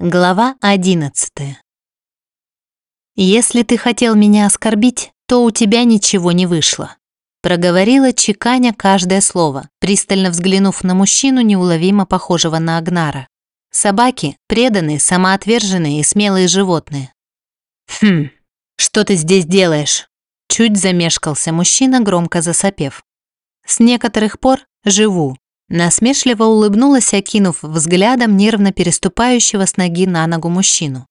Глава 11 «Если ты хотел меня оскорбить, то у тебя ничего не вышло», проговорила чеканя каждое слово, пристально взглянув на мужчину, неуловимо похожего на Агнара. Собаки – преданные, самоотверженные и смелые животные. «Хм, что ты здесь делаешь?» Чуть замешкался мужчина, громко засопев. «С некоторых пор живу, Насмешливо улыбнулась, окинув взглядом нервно переступающего с ноги на ногу мужчину.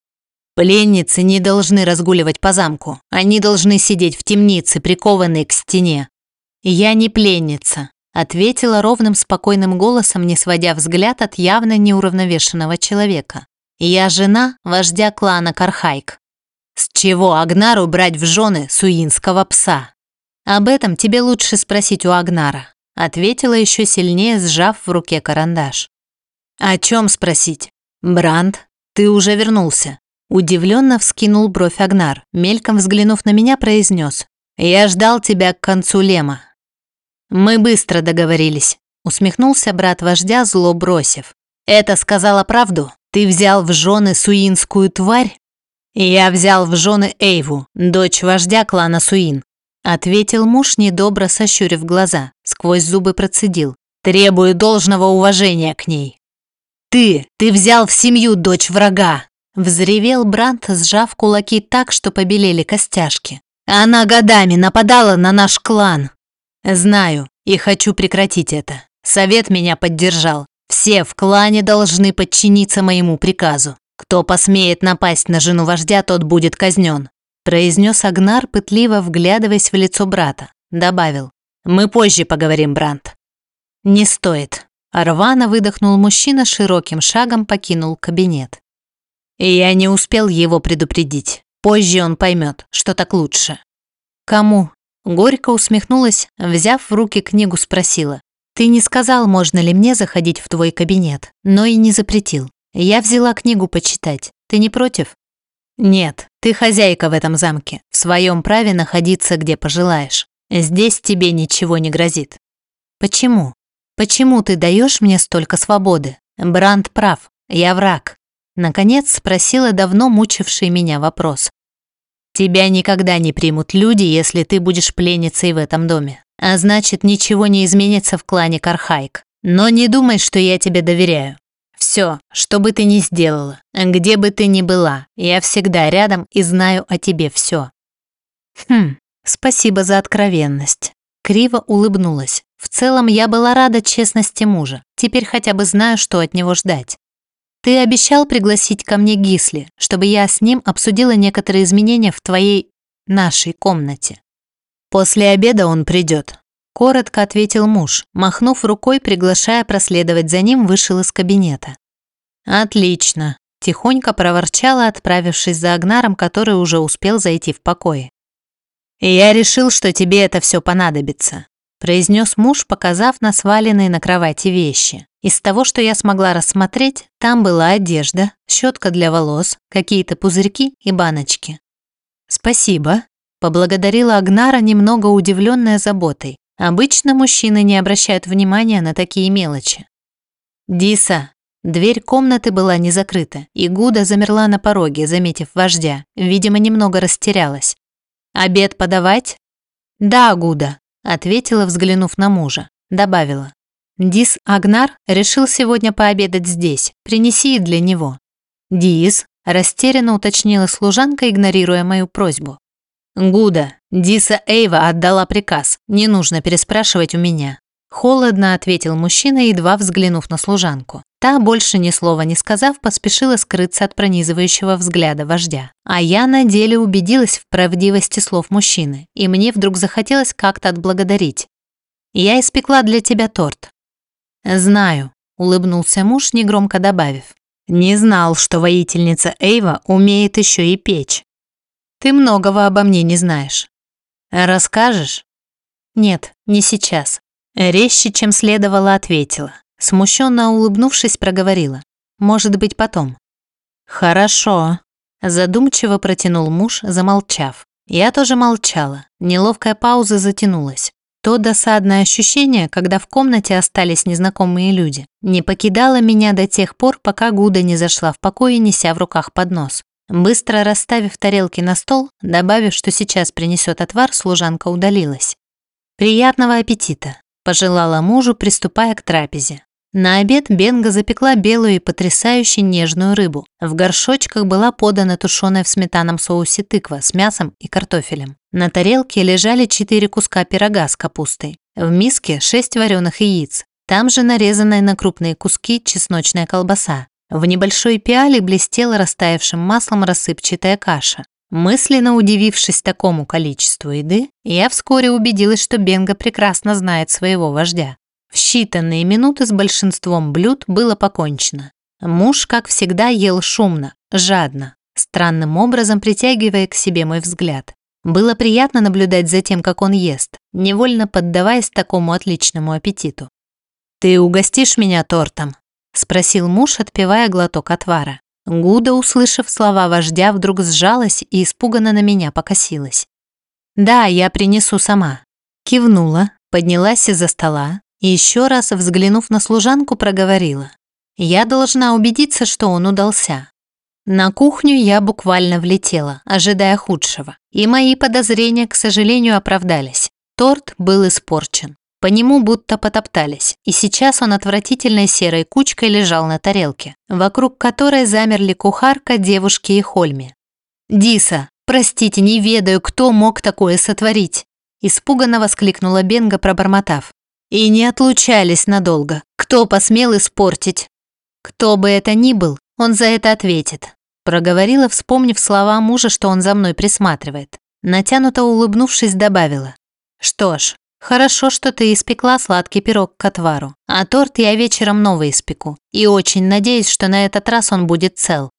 «Пленницы не должны разгуливать по замку. Они должны сидеть в темнице, прикованные к стене». «Я не пленница», – ответила ровным спокойным голосом, не сводя взгляд от явно неуравновешенного человека. «Я жена вождя клана Кархайк». «С чего Агнару брать в жены суинского пса?» «Об этом тебе лучше спросить у Агнара ответила еще сильнее, сжав в руке карандаш. «О чем спросить? Бранд, ты уже вернулся». Удивленно вскинул бровь Агнар, мельком взглянув на меня, произнес. «Я ждал тебя к концу лема». «Мы быстро договорились», усмехнулся брат вождя, зло бросив. «Это сказала правду? Ты взял в жены суинскую тварь?» «Я взял в жены Эйву, дочь вождя клана Суин. Ответил муж, недобро сощурив глаза, сквозь зубы процедил. «Требую должного уважения к ней». «Ты! Ты взял в семью дочь врага!» Взревел Брант, сжав кулаки так, что побелели костяшки. «Она годами нападала на наш клан!» «Знаю и хочу прекратить это. Совет меня поддержал. Все в клане должны подчиниться моему приказу. Кто посмеет напасть на жену вождя, тот будет казнен произнес Агнар, пытливо вглядываясь в лицо брата. Добавил. «Мы позже поговорим, Брант». «Не стоит». Арвана выдохнул мужчина, широким шагом покинул кабинет. И я не успел его предупредить. Позже он поймет, что так лучше. «Кому?» Горько усмехнулась, взяв в руки книгу, спросила. «Ты не сказал, можно ли мне заходить в твой кабинет, но и не запретил. Я взяла книгу почитать. Ты не против?» «Нет, ты хозяйка в этом замке, в своем праве находиться где пожелаешь. Здесь тебе ничего не грозит». «Почему? Почему ты даешь мне столько свободы? Бранд прав, я враг». Наконец спросила давно мучивший меня вопрос. «Тебя никогда не примут люди, если ты будешь пленницей в этом доме. А значит, ничего не изменится в клане Кархайк. Но не думай, что я тебе доверяю. Все, что бы ты ни сделала, где бы ты ни была, я всегда рядом и знаю о тебе все. Хм, спасибо за откровенность. Криво улыбнулась. В целом я была рада честности мужа. Теперь хотя бы знаю, что от него ждать. Ты обещал пригласить ко мне Гисли, чтобы я с ним обсудила некоторые изменения в твоей, нашей комнате. После обеда он придет. Коротко ответил муж, махнув рукой, приглашая проследовать за ним, вышел из кабинета. «Отлично», – тихонько проворчала, отправившись за Агнаром, который уже успел зайти в покое. «Я решил, что тебе это все понадобится», – произнес муж, показав на сваленные на кровати вещи. Из того, что я смогла рассмотреть, там была одежда, щетка для волос, какие-то пузырьки и баночки. «Спасибо», – поблагодарила Агнара, немного удивленная заботой. Обычно мужчины не обращают внимания на такие мелочи. «Диса!» Дверь комнаты была не закрыта, и Гуда замерла на пороге, заметив вождя. Видимо, немного растерялась. «Обед подавать?» «Да, Гуда», – ответила, взглянув на мужа. Добавила. «Дис Агнар решил сегодня пообедать здесь. Принеси и для него». «Дис», – растерянно уточнила служанка, игнорируя мою просьбу. «Гуда, Диса Эйва отдала приказ. Не нужно переспрашивать у меня». Холодно ответил мужчина, едва взглянув на служанку. Та, больше ни слова не сказав, поспешила скрыться от пронизывающего взгляда вождя. А я на деле убедилась в правдивости слов мужчины, и мне вдруг захотелось как-то отблагодарить. «Я испекла для тебя торт». «Знаю», – улыбнулся муж, негромко добавив. «Не знал, что воительница Эйва умеет еще и печь». Ты многого обо мне не знаешь. Расскажешь? Нет, не сейчас. Резче, чем следовало, ответила. Смущенно улыбнувшись, проговорила. Может быть, потом. Хорошо. Задумчиво протянул муж, замолчав. Я тоже молчала. Неловкая пауза затянулась. То досадное ощущение, когда в комнате остались незнакомые люди, не покидало меня до тех пор, пока Гуда не зашла в покое, неся в руках поднос. Быстро расставив тарелки на стол, добавив, что сейчас принесет отвар, служанка удалилась. «Приятного аппетита!» – пожелала мужу, приступая к трапезе. На обед Бенга запекла белую и потрясающе нежную рыбу. В горшочках была подана тушеная в сметаном соусе тыква с мясом и картофелем. На тарелке лежали четыре куска пирога с капустой. В миске шесть вареных яиц. Там же нарезанная на крупные куски чесночная колбаса. В небольшой пиале блестела растаявшим маслом рассыпчатая каша. Мысленно удивившись такому количеству еды, я вскоре убедилась, что Бенга прекрасно знает своего вождя. В считанные минуты с большинством блюд было покончено. Муж, как всегда, ел шумно, жадно, странным образом притягивая к себе мой взгляд. Было приятно наблюдать за тем, как он ест, невольно поддаваясь такому отличному аппетиту. «Ты угостишь меня тортом?» – спросил муж, отпивая глоток отвара. Гуда, услышав слова вождя, вдруг сжалась и испуганно на меня покосилась. «Да, я принесу сама». Кивнула, поднялась из-за стола, и еще раз, взглянув на служанку, проговорила. «Я должна убедиться, что он удался». На кухню я буквально влетела, ожидая худшего, и мои подозрения, к сожалению, оправдались. Торт был испорчен. По нему будто потоптались, и сейчас он отвратительной серой кучкой лежал на тарелке, вокруг которой замерли кухарка, девушки и Хольми. «Диса, простите, не ведаю, кто мог такое сотворить!» Испуганно воскликнула Бенга, пробормотав. И не отлучались надолго. Кто посмел испортить? Кто бы это ни был, он за это ответит. Проговорила, вспомнив слова мужа, что он за мной присматривает. Натянуто улыбнувшись, добавила. Что ж, хорошо, что ты испекла сладкий пирог к отвару, а торт я вечером новый испеку. И очень надеюсь, что на этот раз он будет цел.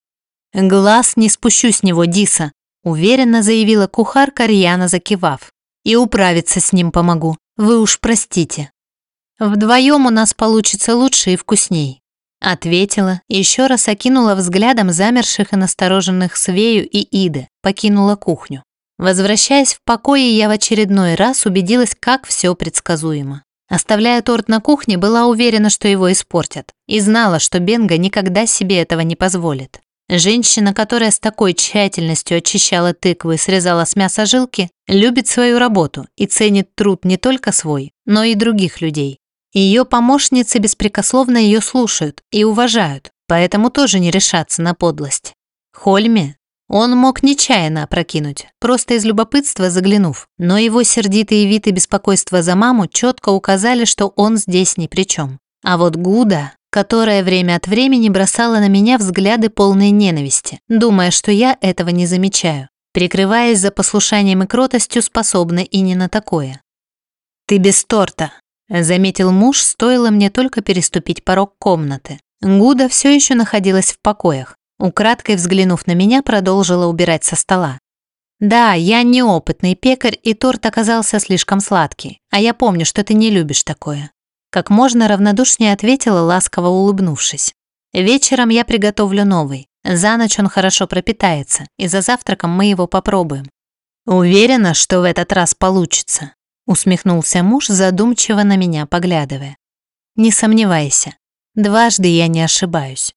Глаз не спущу с него, Диса, уверенно заявила кухарка, рьяно закивав. И управиться с ним помогу. Вы уж простите. Вдвоем у нас получится лучше и вкусней. Ответила, еще раз окинула взглядом замерших и настороженных Свею и Иды, покинула кухню. Возвращаясь в покое, я в очередной раз убедилась, как все предсказуемо. Оставляя торт на кухне, была уверена, что его испортят, и знала, что Бенга никогда себе этого не позволит. Женщина, которая с такой тщательностью очищала тыквы и срезала с мяса жилки, любит свою работу и ценит труд не только свой, но и других людей. Ее помощницы беспрекословно ее слушают и уважают, поэтому тоже не решатся на подлость. Хольме он мог нечаянно опрокинуть, просто из любопытства заглянув, но его сердитые вид и беспокойство за маму четко указали, что он здесь ни при чем. А вот Гуда, которая время от времени бросала на меня взгляды полной ненависти, думая, что я этого не замечаю, прикрываясь за послушанием и кротостью, способна и не на такое. «Ты без торта», Заметил муж, стоило мне только переступить порог комнаты. Гуда все еще находилась в покоях. Украдкой взглянув на меня, продолжила убирать со стола. «Да, я неопытный пекарь, и торт оказался слишком сладкий. А я помню, что ты не любишь такое». Как можно равнодушнее ответила, ласково улыбнувшись. «Вечером я приготовлю новый. За ночь он хорошо пропитается, и за завтраком мы его попробуем». «Уверена, что в этот раз получится?» усмехнулся муж, задумчиво на меня поглядывая. Не сомневайся, дважды я не ошибаюсь.